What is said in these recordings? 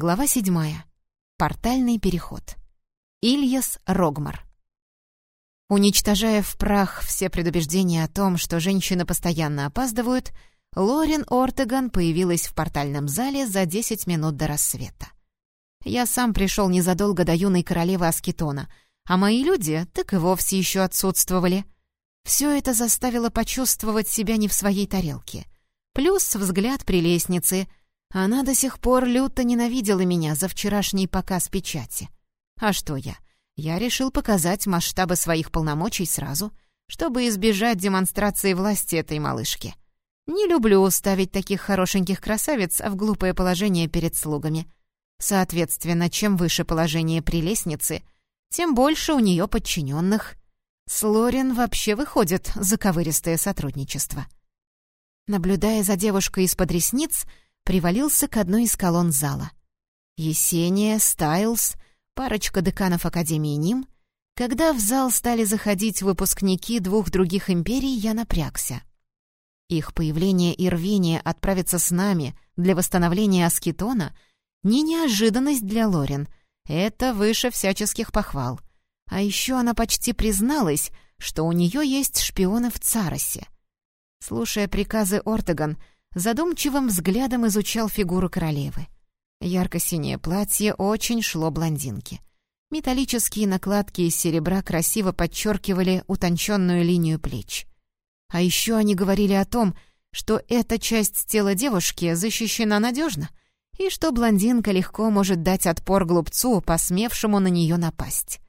Глава седьмая. Портальный переход. Ильяс Рогмар. Уничтожая в прах все предубеждения о том, что женщины постоянно опаздывают, Лорен Ортеган появилась в портальном зале за 10 минут до рассвета. Я сам пришел незадолго до юной королевы Аскетона, а мои люди так и вовсе еще отсутствовали. Все это заставило почувствовать себя не в своей тарелке. Плюс взгляд при лестнице. Она до сих пор люто ненавидела меня за вчерашний показ печати. А что я? Я решил показать масштабы своих полномочий сразу, чтобы избежать демонстрации власти этой малышки. Не люблю ставить таких хорошеньких красавиц в глупое положение перед слугами. Соответственно, чем выше положение при лестнице, тем больше у нее подчиненных. С Лорен вообще выходит заковыристое сотрудничество. Наблюдая за девушкой из-под ресниц, привалился к одной из колонн зала. Есения, Стайлз, парочка деканов Академии НИМ. Когда в зал стали заходить выпускники двух других империй, я напрягся. Их появление и рвение отправиться с нами для восстановления Аскетона — не неожиданность для Лорен. Это выше всяческих похвал. А еще она почти призналась, что у нее есть шпионы в Царосе. Слушая приказы Ортеган, задумчивым взглядом изучал фигуру королевы. Ярко-синее платье очень шло блондинке. Металлические накладки из серебра красиво подчеркивали утонченную линию плеч. А еще они говорили о том, что эта часть тела девушки защищена надежно, и что блондинка легко может дать отпор глупцу, посмевшему на нее напасть.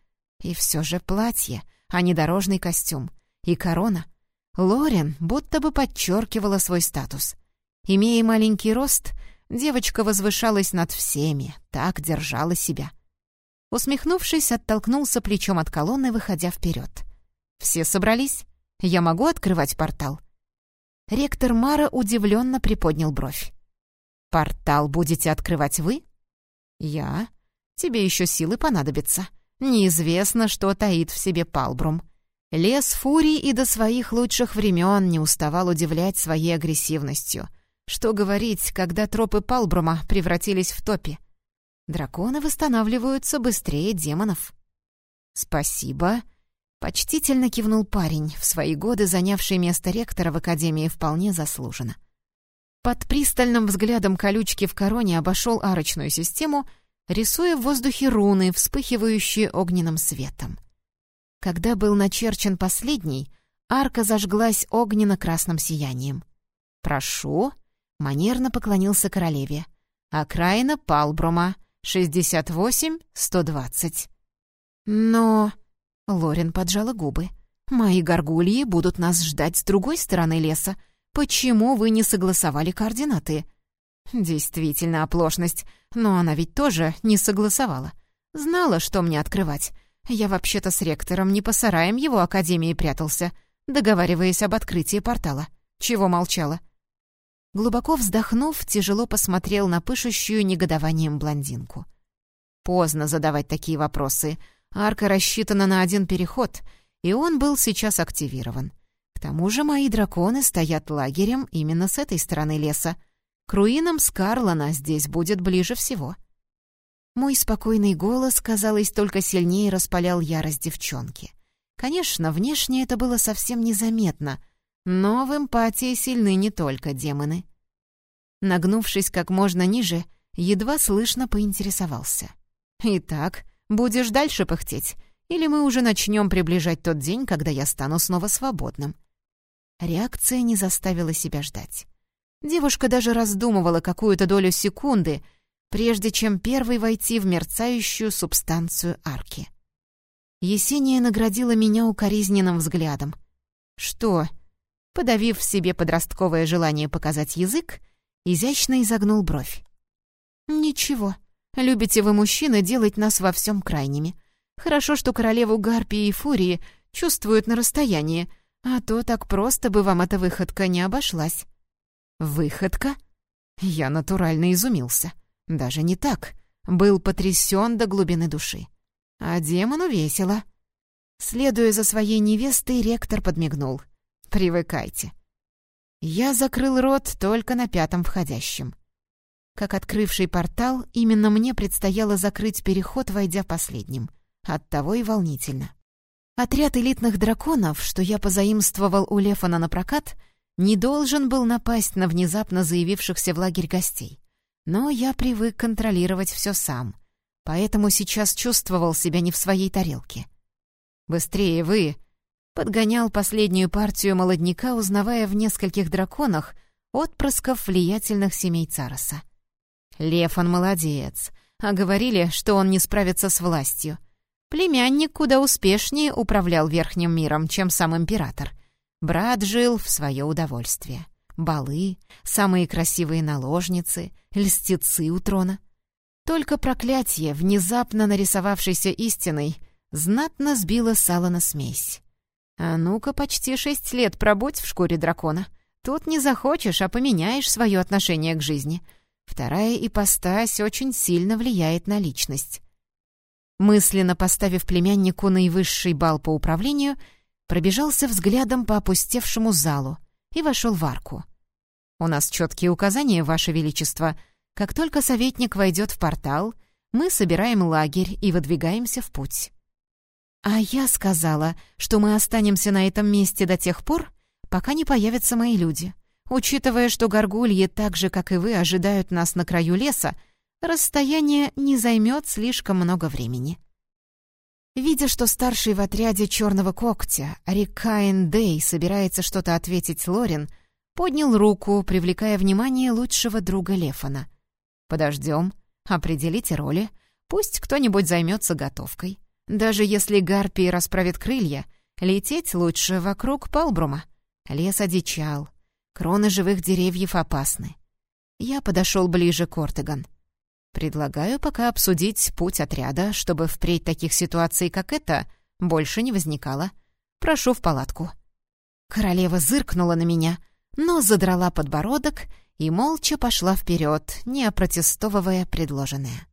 И все же платье, а не дорожный костюм. И корона. Лорен будто бы подчеркивала свой статус. Имея маленький рост, девочка возвышалась над всеми, так держала себя. Усмехнувшись, оттолкнулся плечом от колонны, выходя вперед. «Все собрались?» Я могу открывать портал?» Ректор Мара удивленно приподнял бровь. «Портал будете открывать вы?» «Я? Тебе еще силы понадобятся. Неизвестно, что таит в себе Палбрум. Лес Фурий и до своих лучших времен не уставал удивлять своей агрессивностью. Что говорить, когда тропы Палбрума превратились в топи? Драконы восстанавливаются быстрее демонов». «Спасибо», Почтительно кивнул парень, в свои годы занявший место ректора в академии вполне заслуженно. Под пристальным взглядом колючки в короне обошел арочную систему, рисуя в воздухе руны, вспыхивающие огненным светом. Когда был начерчен последний, арка зажглась огненно-красным сиянием. «Прошу», — манерно поклонился королеве. «Окраина Палбрума, 68-120». «Но...» Лорен поджала губы. «Мои горгульи будут нас ждать с другой стороны леса. Почему вы не согласовали координаты?» «Действительно оплошность, но она ведь тоже не согласовала. Знала, что мне открывать. Я вообще-то с ректором не по сараям его академии прятался, договариваясь об открытии портала. Чего молчала?» Глубоко вздохнув, тяжело посмотрел на пышущую негодованием блондинку. «Поздно задавать такие вопросы. Арка рассчитана на один переход, и он был сейчас активирован. К тому же мои драконы стоят лагерем именно с этой стороны леса. К руинам Скарлана здесь будет ближе всего. Мой спокойный голос, казалось, только сильнее распалял ярость девчонки. Конечно, внешне это было совсем незаметно, но в эмпатии сильны не только демоны. Нагнувшись как можно ниже, едва слышно поинтересовался. «Итак, Будешь дальше пыхтеть? Или мы уже начнем приближать тот день, когда я стану снова свободным?» Реакция не заставила себя ждать. Девушка даже раздумывала какую-то долю секунды, прежде чем первой войти в мерцающую субстанцию арки. Есения наградила меня укоризненным взглядом. «Что?» Подавив в себе подростковое желание показать язык, изящно изогнул бровь. «Ничего», Любите вы, мужчины, делать нас во всем крайними. Хорошо, что королеву Гарпии и Фурии чувствуют на расстоянии, а то так просто бы вам эта выходка не обошлась». «Выходка?» Я натурально изумился. Даже не так. Был потрясен до глубины души. А демону весело. Следуя за своей невестой, ректор подмигнул. «Привыкайте». Я закрыл рот только на пятом входящем. как открывший портал, именно мне предстояло закрыть переход, войдя последним. Оттого и волнительно. Отряд элитных драконов, что я позаимствовал у Лефана на прокат, не должен был напасть на внезапно заявившихся в лагерь гостей. Но я привык контролировать все сам, поэтому сейчас чувствовал себя не в своей тарелке. «Быстрее вы!» — подгонял последнюю партию молодняка, узнавая в нескольких драконах отпрысков влиятельных семей Цароса. Лефан молодец, а говорили, что он не справится с властью — Племянник куда успешнее управлял верхним миром, чем сам император. Брат жил в свое удовольствие. Балы, самые красивые наложницы, льстецы у трона. Только проклятие, внезапно нарисовавшейся истиной, знатно сбило сало на смесь. А ну-ка, почти шесть лет пробудь в шкуре дракона. Тут не захочешь, а поменяешь свое отношение к жизни. Вторая ипостась очень сильно влияет на личность. Мысленно поставив племяннику наивысший балл по управлению, пробежался взглядом по опустевшему залу и вошел в арку. «У нас четкие указания, Ваше Величество. Как только советник войдет в портал, мы собираем лагерь и выдвигаемся в путь». «А я сказала, что мы останемся на этом месте до тех пор, пока не появятся мои люди. Учитывая, что горгульи, так же, как и вы, ожидают нас на краю леса, расстояние не займет слишком много времени. Видя, что старший в отряде черного когтя, Рикаин Дэй, собирается что-то ответить Лорин, поднял руку, привлекая внимание лучшего друга Лефана. «Подождем, определите роли, пусть кто-нибудь займется готовкой. Даже если гарпии расправит крылья, лететь лучше вокруг Палбрума. Лес одичал, кроны живых деревьев опасны. Я подошел ближе к Ортеган. Предлагаю пока обсудить путь отряда, чтобы впредь таких ситуаций, как эта, больше не возникало. Прошу в палатку». Королева зыркнула на меня, но задрала подбородок и молча пошла вперед, не опротестовывая предложенное.